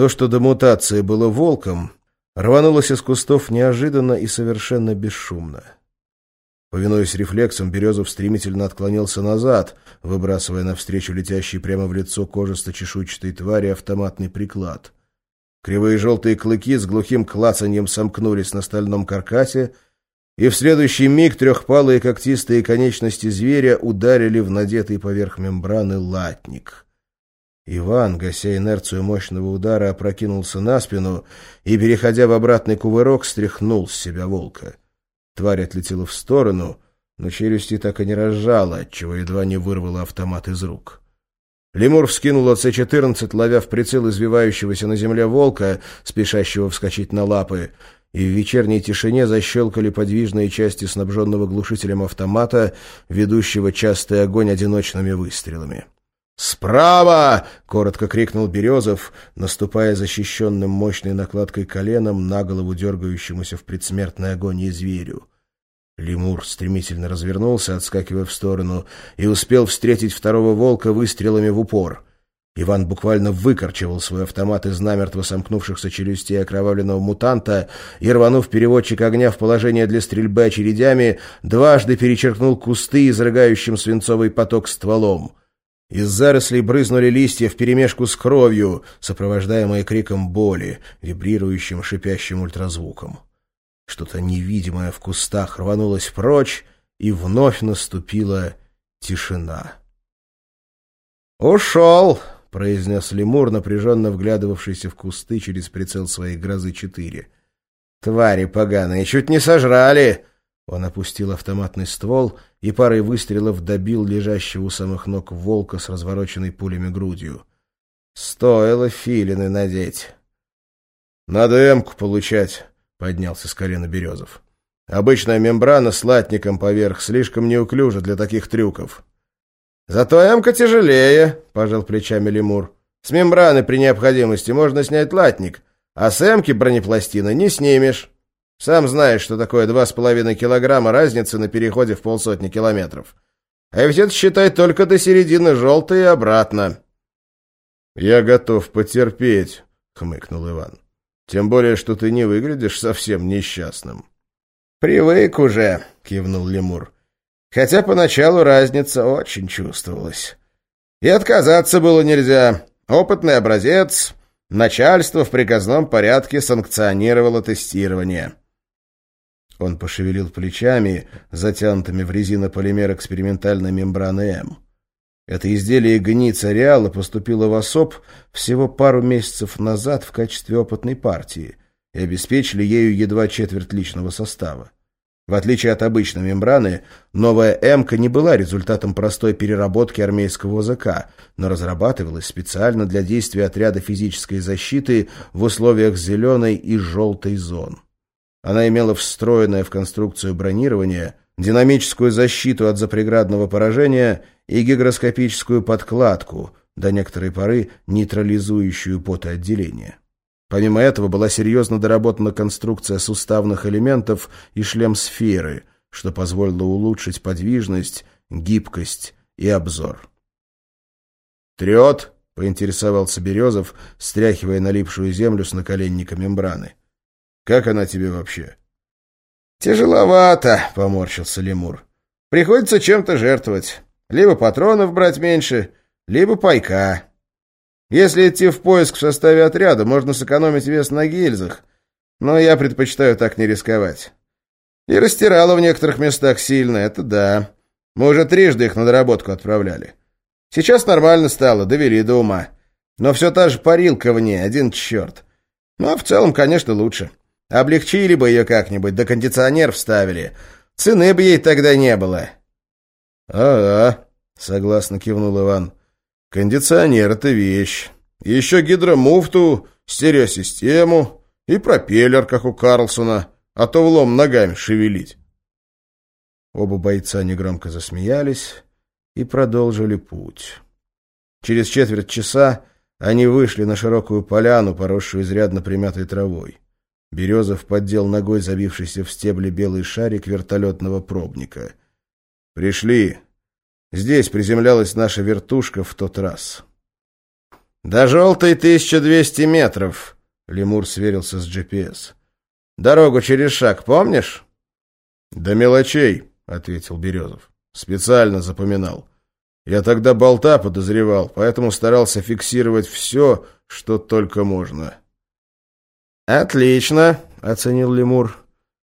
То, что до мутации было волком, рванулось из кустов неожиданно и совершенно бесшумно. Повинуясь рефлексам, Березов стремительно отклонился назад, выбрасывая навстречу летящий прямо в лицо кожисто-чешуйчатой твари автоматный приклад. Кривые желтые клыки с глухим клацаньем сомкнулись на стальном каркасе, и в следующий миг трехпалые когтистые конечности зверя ударили в надетый поверх мембраны латник. Иван, гася инерцию мощного удара, опрокинулся на спину и, переходя в обратный кувырок, стряхнул с себя волка. Тварь отлетела в сторону, но челюсти так и не разжала, отчего едва не вырвала автомат из рук. Лемур вскинул АЦ-14, ловя в прицел извивающегося на земле волка, спешащего вскочить на лапы, и в вечерней тишине защелкали подвижные части снабженного глушителем автомата, ведущего частый огонь одиночными выстрелами. «Справа!» — коротко крикнул Березов, наступая защищенным мощной накладкой коленом на голову дергающемуся в предсмертной агонии зверю. Лемур стремительно развернулся, отскакивая в сторону, и успел встретить второго волка выстрелами в упор. Иван буквально выкорчевал свой автомат из намертво сомкнувшихся челюстей окровавленного мутанта и, рванув переводчик огня в положение для стрельбы очередями, дважды перечеркнул кусты, изрыгающим свинцовый поток стволом. Из зарослей брызнули листья вперемешку с кровью, сопровождаемые криком боли, вибрирующим шипящим ультразвуком. Что-то невидимое в кустах рванулось прочь, и вновь наступила тишина. «Ушел!» — произнес лемур, напряженно вглядывавшийся в кусты через прицел своей «Грозы-4». «Твари поганые, чуть не сожрали!» Он опустил автоматный ствол и парой выстрелов добил лежащего у самых ног волка с развороченной пулями грудью. Стоило филины надеть. «Надо эмку получать», — поднялся с колена Березов. «Обычная мембрана с латником поверх слишком неуклюжа для таких трюков». «Зато эмка тяжелее», — пожал плечами лемур. «С мембраны при необходимости можно снять латник, а с эмки бронепластины не снимешь». Сам знаешь, что такое два с половиной килограмма разницы на переходе в полсотни километров. А ведь это, считай, только до середины желтой и обратно. — Я готов потерпеть, — хмыкнул Иван. — Тем более, что ты не выглядишь совсем несчастным. — Привык уже, — кивнул лемур. Хотя поначалу разница очень чувствовалась. И отказаться было нельзя. Опытный образец, начальство в приказном порядке санкционировало тестирование. Он пошевелил плечами, затянутыми в резинополимер экспериментальной мембраны М. Это изделие гниц ареала поступило в ОСОП всего пару месяцев назад в качестве опытной партии и обеспечили ею едва четверть личного состава. В отличие от обычной мембраны, новая «М»ка не была результатом простой переработки армейского ОЗК, но разрабатывалась специально для действия отряда физической защиты в условиях зеленой и желтой зон. Она имела встроенное в конструкцию бронирование, динамическую защиту от запреградного поражения и гигроскопическую подкладку, до некоторой поры нейтрализующую потоотделение. Помимо этого была серьезно доработана конструкция суставных элементов и шлем сферы, что позволило улучшить подвижность, гибкость и обзор. «Трет?» — поинтересовался Березов, стряхивая налипшую землю с наколенника мембраны. Как она тебе вообще? Тяжеловато, поморщился лемур. Приходится чем-то жертвовать. Либо патронов брать меньше, либо пайка. Если идти в поиск в составе отряда, можно сэкономить вес на гильзах, но я предпочитаю так не рисковать. И растирало в некоторых местах сильно, это да. Мы уже трижды их на доработку отправляли. Сейчас нормально стало, довели до ума. Но все та же парилка в ней, один черт. Ну, а в целом, конечно, лучше. Облегчили бы ее как-нибудь, да кондиционер вставили. Цены бы ей тогда не было. «Ага», — согласно кивнул Иван. «Кондиционер — это вещь. Еще гидромуфту, стереосистему и пропеллер, как у Карлсона, а то влом ногами шевелить». Оба бойца негромко засмеялись и продолжили путь. Через четверть часа они вышли на широкую поляну, поросшую изрядно примятой травой. Березов поддел ногой забившийся в стебле белый шарик вертолетного пробника. «Пришли. Здесь приземлялась наша вертушка в тот раз». До желтой 1200 метров. Лемур сверился с GPS. Дорогу через шаг помнишь? До мелочей, ответил Березов. Специально запоминал. Я тогда болта подозревал, поэтому старался фиксировать все, что только можно. «Отлично», — оценил Лемур.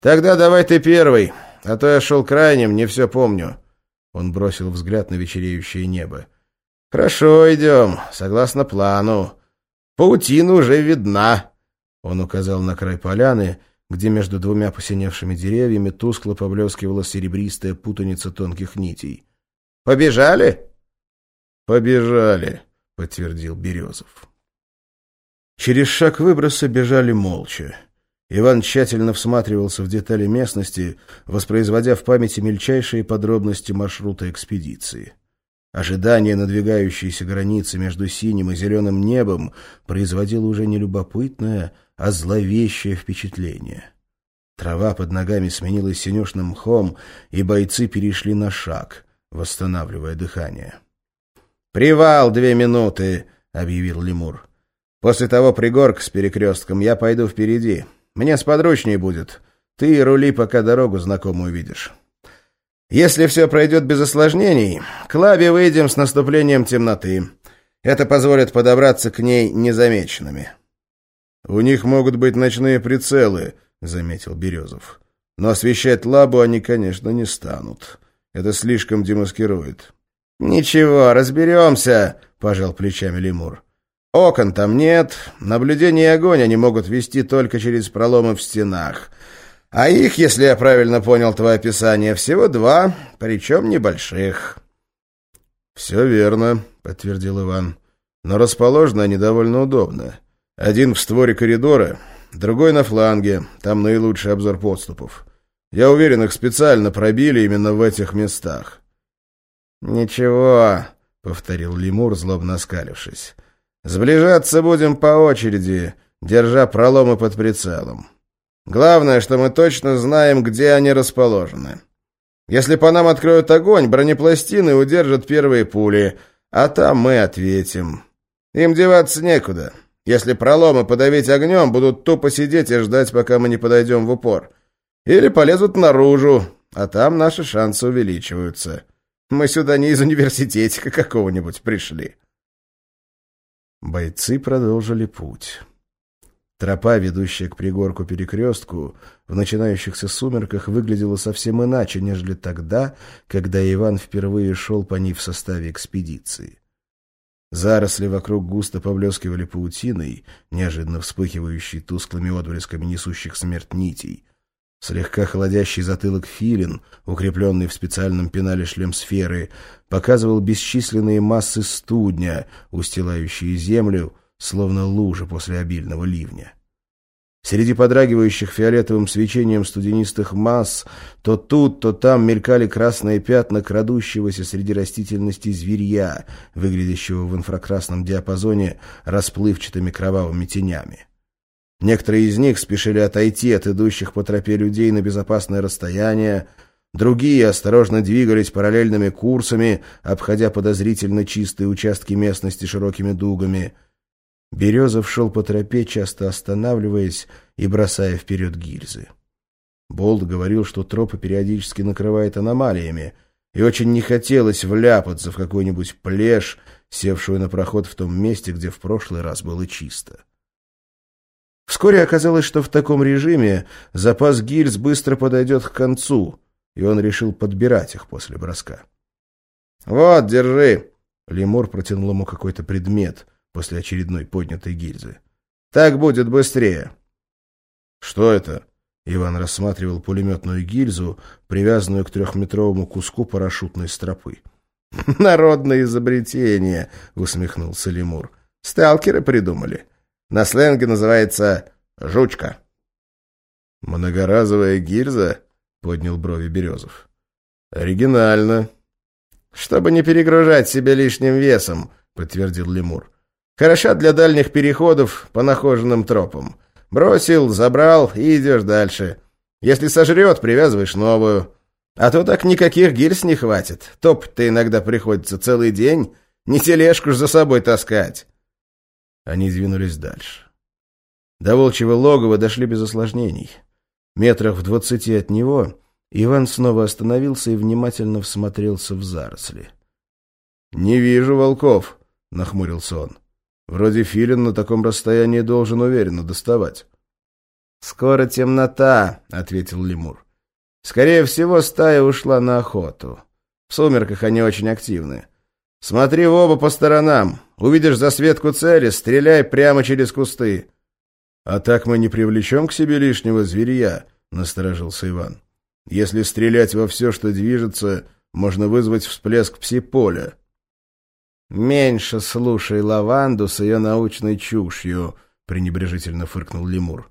«Тогда давай ты первый, а то я шел крайним, не все помню». Он бросил взгляд на вечереющее небо. «Хорошо, идем, согласно плану. Паутина уже видна». Он указал на край поляны, где между двумя посиневшими деревьями тускло поблескивала серебристая путаница тонких нитей. «Побежали?» «Побежали», — подтвердил Березов. Через шаг выброса бежали молча. Иван тщательно всматривался в детали местности, воспроизводя в памяти мельчайшие подробности маршрута экспедиции. Ожидание надвигающейся границы между синим и зеленым небом производило уже не любопытное, а зловещее впечатление. Трава под ногами сменилась синюшным мхом, и бойцы перешли на шаг, восстанавливая дыхание. «Привал две минуты!» — объявил лемур. «После того пригорка с перекрестком я пойду впереди. Мне сподручнее будет. Ты рули, пока дорогу знакомую видишь. Если все пройдет без осложнений, к лабе выйдем с наступлением темноты. Это позволит подобраться к ней незамеченными». «У них могут быть ночные прицелы», — заметил Березов. «Но освещать лабу они, конечно, не станут. Это слишком демаскирует». «Ничего, разберемся», — пожал плечами лемур. «Окон там нет, наблюдение и огонь они могут вести только через проломы в стенах. А их, если я правильно понял твое описание, всего два, причем небольших». «Все верно», — подтвердил Иван. «Но расположены они довольно удобно. Один в створе коридора, другой на фланге, там наилучший обзор подступов. Я уверен, их специально пробили именно в этих местах». «Ничего», — повторил лемур, злобно оскалившись. «Сближаться будем по очереди, держа проломы под прицелом. Главное, что мы точно знаем, где они расположены. Если по нам откроют огонь, бронепластины удержат первые пули, а там мы ответим. Им деваться некуда». Если проломы подавить огнем, будут тупо сидеть и ждать, пока мы не подойдем в упор. Или полезут наружу, а там наши шансы увеличиваются. Мы сюда не из университетика какого-нибудь пришли. Бойцы продолжили путь. Тропа, ведущая к пригорку-перекрестку, в начинающихся сумерках выглядела совсем иначе, нежели тогда, когда Иван впервые шел по ней в составе экспедиции. Заросли вокруг густо поблескивали паутиной, неожиданно вспыхивающей тусклыми отблесками несущих смерть нитей. Слегка холодящий затылок филин, укрепленный в специальном пенале шлем сферы, показывал бесчисленные массы студня, устилающие землю, словно лужи после обильного ливня. Среди подрагивающих фиолетовым свечением студенистых масс то тут, то там мелькали красные пятна крадущегося среди растительности зверья, выглядящего в инфракрасном диапазоне расплывчатыми кровавыми тенями. Некоторые из них спешили отойти от идущих по тропе людей на безопасное расстояние, другие осторожно двигались параллельными курсами, обходя подозрительно чистые участки местности широкими дугами — Березов шел по тропе, часто останавливаясь и бросая вперед гильзы. Болт говорил, что тропа периодически накрывает аномалиями, и очень не хотелось вляпаться в какой-нибудь плешь, севшую на проход в том месте, где в прошлый раз было чисто. Вскоре оказалось, что в таком режиме запас гильз быстро подойдет к концу, и он решил подбирать их после броска. «Вот, держи!» Лемур протянул ему какой-то предмет — после очередной поднятой гильзы. «Так будет быстрее!» «Что это?» Иван рассматривал пулеметную гильзу, привязанную к трехметровому куску парашютной стропы. «Народное изобретение!» — усмехнулся лемур. «Сталкеры придумали. На сленге называется «жучка». «Многоразовая гильза?» — поднял брови Березов. «Оригинально». «Чтобы не перегружать себя лишним весом», — подтвердил лемур. Хороша для дальних переходов по нахоженным тропам. Бросил, забрал и идешь дальше. Если сожрет, привязываешь новую. А то так никаких гильз не хватит. Топ-то иногда приходится целый день. Не тележку ж за собой таскать. Они двинулись дальше. До волчьего логова дошли без осложнений. Метрах в двадцати от него Иван снова остановился и внимательно всмотрелся в заросли. «Не вижу волков», — нахмурился он. «Вроде филин на таком расстоянии должен уверенно доставать». «Скоро темнота», — ответил лемур. «Скорее всего, стая ушла на охоту. В сумерках они очень активны. Смотри в оба по сторонам. Увидишь засветку цели, стреляй прямо через кусты. А так мы не привлечем к себе лишнего зверья, насторожился Иван. Если стрелять во все, что движется, можно вызвать всплеск псиполя. Меньше слушай лаванду с ее научной чушью, пренебрежительно фыркнул лемур.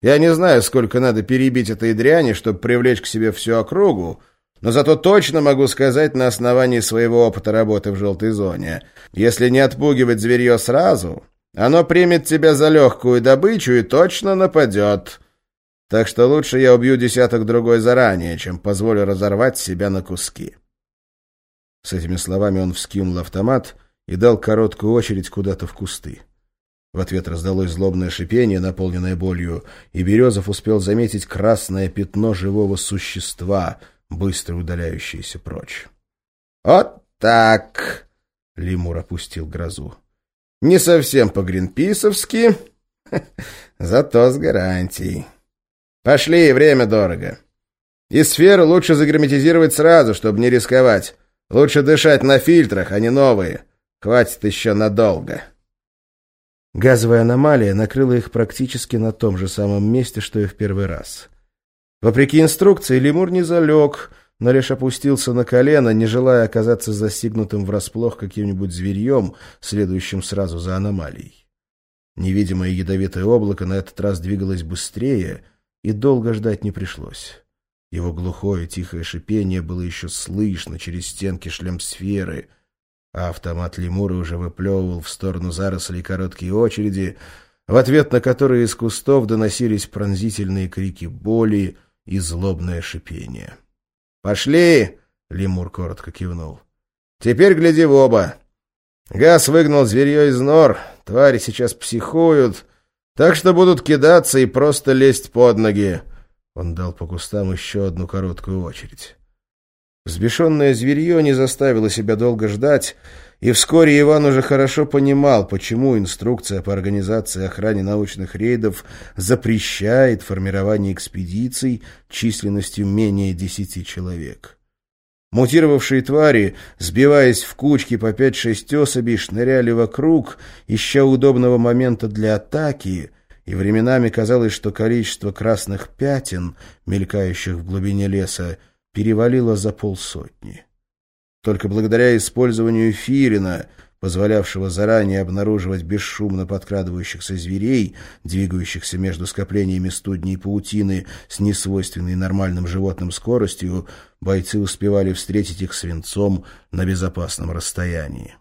Я не знаю, сколько надо перебить этой дряни, чтобы привлечь к себе всю округу, но зато точно могу сказать на основании своего опыта работы в желтой зоне. Если не отпугивать зверье сразу, оно примет тебя за легкую добычу и точно нападет. Так что лучше я убью десяток другой заранее, чем позволю разорвать себя на куски. С этими словами он вскинул автомат и дал короткую очередь куда-то в кусты. В ответ раздалось злобное шипение, наполненное болью, и Березов успел заметить красное пятно живого существа — быстро удаляющиеся прочь. «Вот так!» — лемур опустил грозу. «Не совсем по-гринписовски, зато с гарантией. Пошли, время дорого. И сферу лучше загерметизировать сразу, чтобы не рисковать. Лучше дышать на фильтрах, а не новые. Хватит еще надолго». Газовая аномалия накрыла их практически на том же самом месте, что и в первый раз. Вопреки инструкции, лемур не залег, но лишь опустился на колено, не желая оказаться застигнутым врасплох каким-нибудь зверьем, следующим сразу за аномалией. Невидимое ядовитое облако на этот раз двигалось быстрее, и долго ждать не пришлось. Его глухое тихое шипение было еще слышно через стенки шлемсферы, а автомат лемура уже выплевывал в сторону зарослей короткие очереди, в ответ на которые из кустов доносились пронзительные крики боли, и злобное шипение. «Пошли!» — лемур коротко кивнул. «Теперь гляди в оба. Газ выгнал зверье из нор, твари сейчас психуют, так что будут кидаться и просто лезть под ноги». Он дал по кустам еще одну короткую очередь. Взбешенное зверье не заставило себя долго ждать, и вскоре Иван уже хорошо понимал, почему инструкция по организации охране научных рейдов запрещает формирование экспедиций численностью менее десяти человек. Мутировавшие твари, сбиваясь в кучки по пять-шесть особей, шныряли вокруг, ища удобного момента для атаки, и временами казалось, что количество красных пятен, мелькающих в глубине леса, перевалило за полсотни. Только благодаря использованию фирина, позволявшего заранее обнаруживать бесшумно подкрадывающихся зверей, двигающихся между скоплениями студней и паутины с несвойственной нормальным животным скоростью, бойцы успевали встретить их свинцом на безопасном расстоянии.